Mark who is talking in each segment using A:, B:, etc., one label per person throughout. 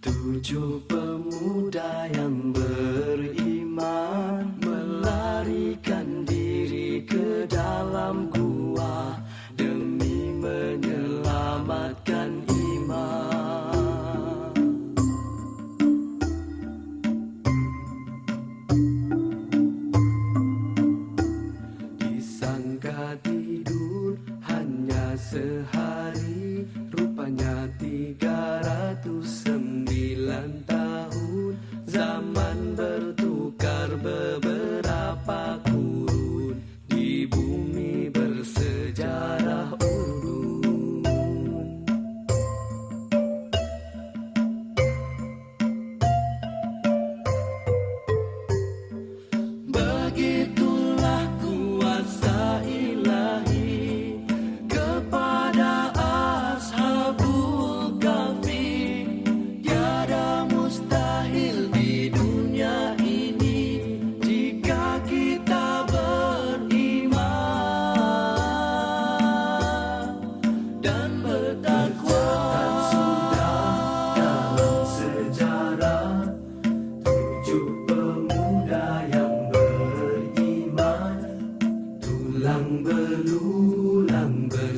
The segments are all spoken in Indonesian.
A: Tujuh pemuda yang beriman melarikan diri ke dalam gua demi menyelamatkan iman. Disangka tidur hanya sehari, rupanya tiga ratus sembilan tahun. Zaman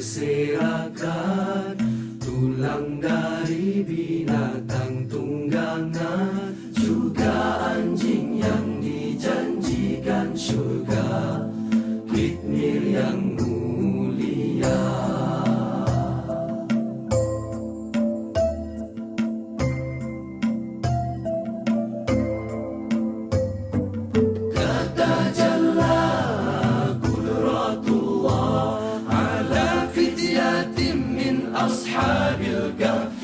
A: say أصحاب الكهف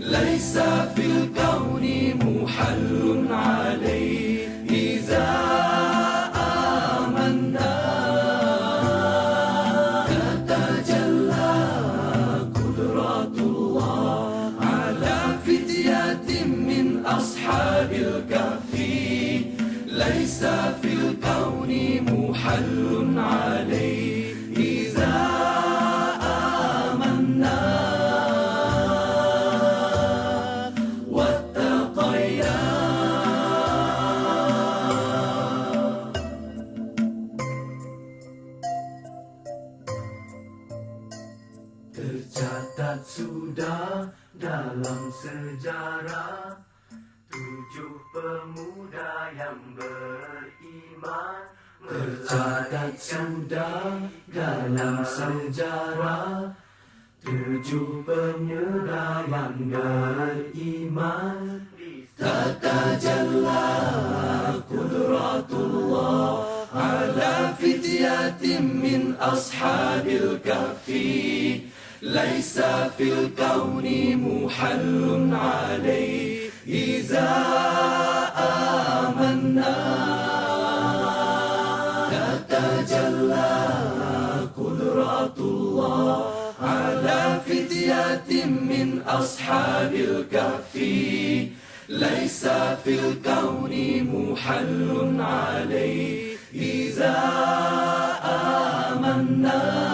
A: ليس في الكون محل عليه. إذا آمنا تتجلى قدرات الله على فتية من أصحاب الكهف. ليس في الكون محل عليه. Tercatat sudah dalam sejarah. Tujuh pemuda yang beriman Tercatat sudah dalam sejarah. Tujuh pemuda yang beriman Tatajalla qudratullah Ala fityatin min ashabil kahfi ليس في الكون محل عليه. إذا آمنا تتجلى قدرات الله على فتية من أصحاب الكهف. ليس في الكون محل عليه. إذا آمنا